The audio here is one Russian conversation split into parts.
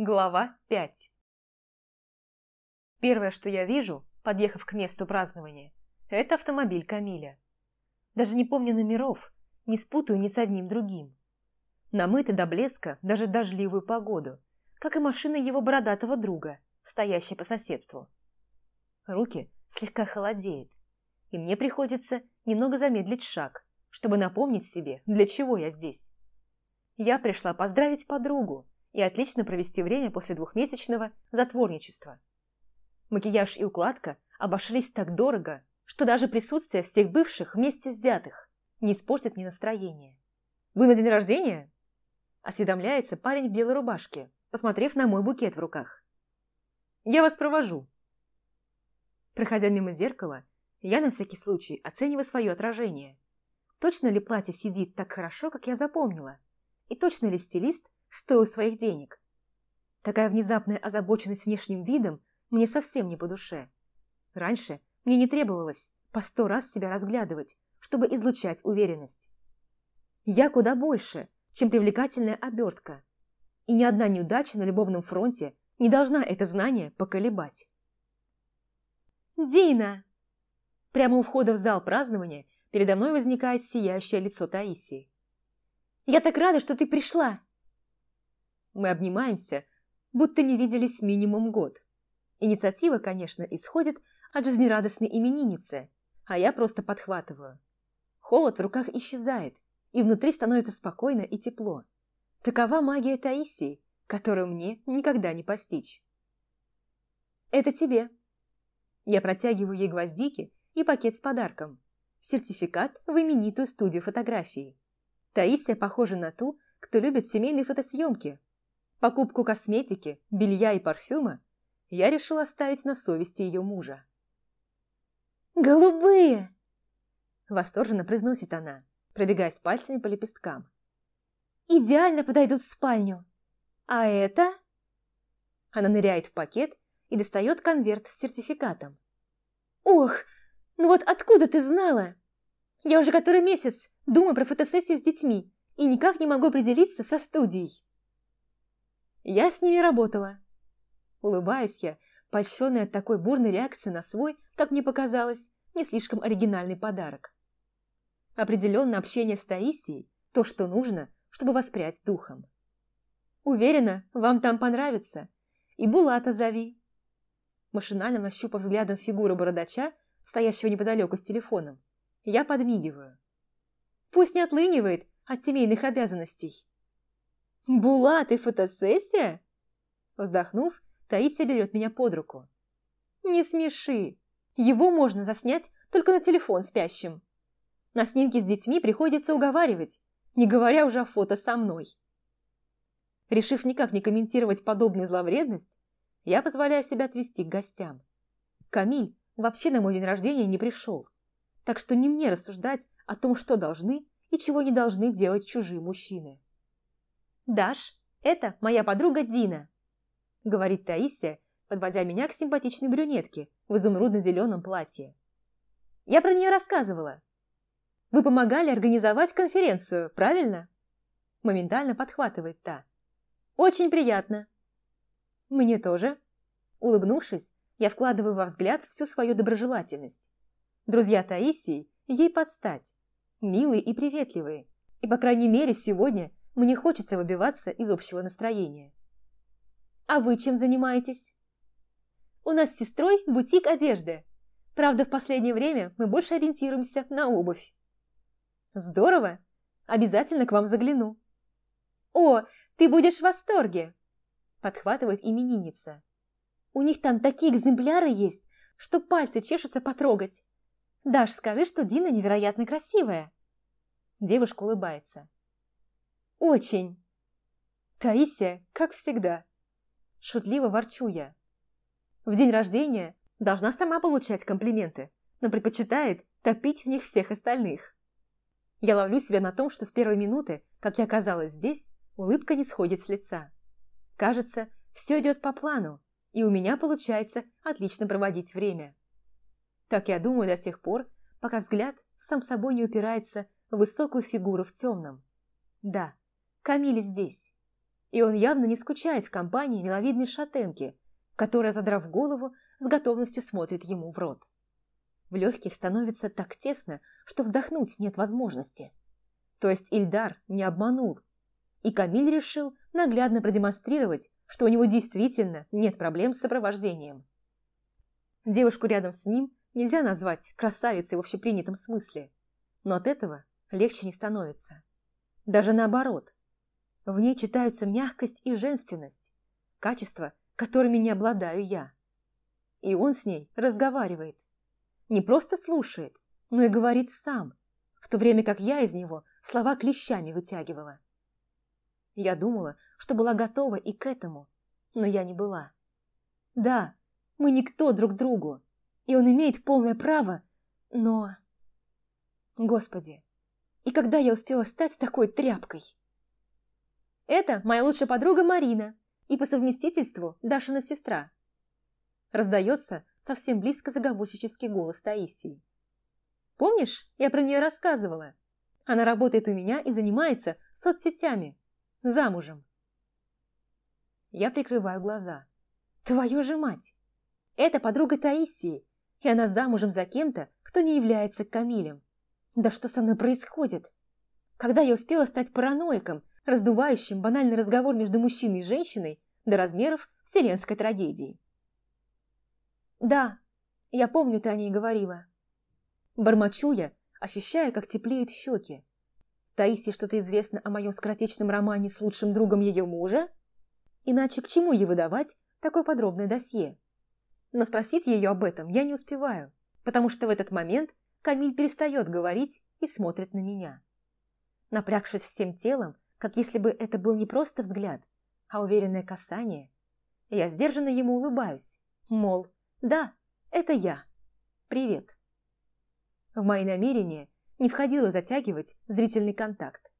Глава 5 Первое, что я вижу, подъехав к месту празднования, это автомобиль Камиля. Даже не помню номеров, не спутаю ни с одним другим. Намыты до блеска даже дождливую погоду, как и машина его бородатого друга, стоящая по соседству. Руки слегка холодеют, и мне приходится немного замедлить шаг, чтобы напомнить себе, для чего я здесь. Я пришла поздравить подругу и отлично провести время после двухмесячного затворничества. Макияж и укладка обошлись так дорого, что даже присутствие всех бывших вместе взятых не испортит мне настроение. «Вы на день рождения?» Осведомляется парень в белой рубашке, посмотрев на мой букет в руках. «Я вас провожу». Проходя мимо зеркала, я на всякий случай оцениваю свое отражение. Точно ли платье сидит так хорошо, как я запомнила? И точно ли стилист стоил своих денег? Такая внезапная озабоченность внешним видом мне совсем не по душе. Раньше мне не требовалось по сто раз себя разглядывать, чтобы излучать уверенность. Я куда больше, чем привлекательная обертка. И ни одна неудача на любовном фронте не должна это знание поколебать. «Дина!» Прямо у входа в зал празднования передо мной возникает сияющее лицо Таисии. «Я так рада, что ты пришла!» Мы обнимаемся, будто не виделись минимум год. Инициатива, конечно, исходит от жизнерадостной именинницы, а я просто подхватываю. Холод в руках исчезает, и внутри становится спокойно и тепло. Такова магия Таисии, которую мне никогда не постичь. «Это тебе». Я протягиваю ей гвоздики и пакет с подарком. Сертификат в именитую студию фотографии. Таисия похожа на ту, кто любит семейные фотосъемки. Покупку косметики, белья и парфюма я решила оставить на совести ее мужа. «Голубые!» Восторженно произносит она, пробегаясь пальцами по лепесткам. «Идеально подойдут в спальню. А это?» Она ныряет в пакет и достает конверт с сертификатом. «Ох, ну вот откуда ты знала? Я уже который месяц думаю про фотосессию с детьми и никак не могу определиться со студией. Я с ними работала. Улыбаюсь я, польщенная от такой бурной реакции на свой, как мне показалось, не слишком оригинальный подарок. Определенно общение с Таисией – то, что нужно, чтобы воспрять духом. Уверена, вам там понравится. И Булата зови. Машинально нащупав взглядом фигуру бородача, стоящего неподалеку с телефоном, я подмигиваю. Пусть не отлынивает от семейных обязанностей. «Булат и фотосессия?» Вздохнув, Таисия берет меня под руку. «Не смеши. Его можно заснять только на телефон спящим. На снимке с детьми приходится уговаривать, не говоря уже о фото со мной». Решив никак не комментировать подобную зловредность, я позволяю себя отвести к гостям. Камиль вообще на мой день рождения не пришел. Так что не мне рассуждать о том, что должны и чего не должны делать чужие мужчины. «Даш, это моя подруга Дина», – говорит Таисия, подводя меня к симпатичной брюнетке в изумрудно-зеленом платье. «Я про нее рассказывала. Вы помогали организовать конференцию, правильно?» Моментально подхватывает та. «Очень приятно». «Мне тоже». Улыбнувшись, я вкладываю во взгляд всю свою доброжелательность. Друзья Таисии ей подстать. Милые и приветливые. И, по крайней мере, сегодня мне хочется выбиваться из общего настроения. «А вы чем занимаетесь?» «У нас с сестрой бутик одежды. Правда, в последнее время мы больше ориентируемся на обувь». «Здорово! Обязательно к вам загляну». «О, ты будешь в восторге!» Подхватывает именинница. У них там такие экземпляры есть, что пальцы чешутся потрогать. Даш, скажи, что Дина невероятно красивая. Девушка улыбается. Очень. Таисия, как всегда. Шутливо ворчу я. В день рождения должна сама получать комплименты, но предпочитает топить в них всех остальных. Я ловлю себя на том, что с первой минуты, как я оказалась здесь, улыбка не сходит с лица. Кажется, все идет по плану, и у меня получается отлично проводить время. Так я думаю до тех пор, пока взгляд сам собой не упирается в высокую фигуру в темном. Да, Камиль здесь. И он явно не скучает в компании миловидной шатенки, которая, задрав голову, с готовностью смотрит ему в рот. В легких становится так тесно, что вздохнуть нет возможности. То есть Ильдар не обманул, и Камиль решил наглядно продемонстрировать, что у него действительно нет проблем с сопровождением. Девушку рядом с ним нельзя назвать красавицей в общепринятом смысле, но от этого легче не становится. Даже наоборот. В ней читаются мягкость и женственность, качества, которыми не обладаю я. И он с ней разговаривает. Не просто слушает, но и говорит сам, в то время как я из него слова клещами вытягивала. Я думала, что была готова и к этому, но я не была. Да, мы никто друг другу, и он имеет полное право, но... Господи, и когда я успела стать такой тряпкой? Это моя лучшая подруга Марина и по совместительству Дашина сестра. Раздается совсем близко заговорщический голос Таисии. Помнишь, я про нее рассказывала? Она работает у меня и занимается соцсетями. Замужем. Я прикрываю глаза. Твою же мать! Это подруга Таисии, и она замужем за кем-то, кто не является Камилем. Да что со мной происходит? Когда я успела стать параноиком, раздувающим банальный разговор между мужчиной и женщиной до размеров вселенской трагедии? Да, я помню, ты о ней говорила. Бормочу я, ощущая, как теплеют щеки. Таисии что-то известно о моем скоротечном романе с лучшим другом ее мужа? Иначе к чему ей выдавать такое подробное досье? Но спросить ее об этом я не успеваю, потому что в этот момент Камиль перестает говорить и смотрит на меня. Напрягшись всем телом, как если бы это был не просто взгляд, а уверенное касание, я сдержанно ему улыбаюсь, мол, да, это я. Привет. В мои намерения не входило затягивать зрительный контакт.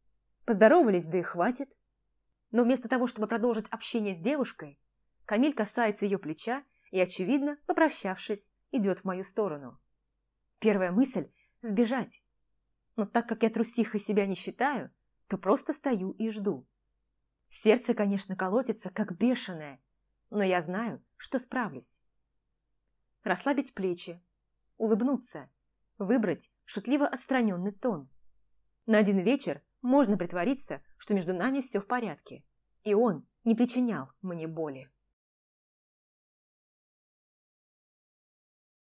Поздоровались, да и хватит. Но вместо того, чтобы продолжить общение с девушкой, Камиль касается ее плеча и, очевидно, попрощавшись, идет в мою сторону. Первая мысль – сбежать. Но так как я трусихой себя не считаю, то просто стою и жду. Сердце, конечно, колотится, как бешеное, но я знаю, что справлюсь. Расслабить плечи, улыбнуться, выбрать шутливо отстраненный тон. На один вечер можно притвориться, что между нами все в порядке, и он не причинял мне боли.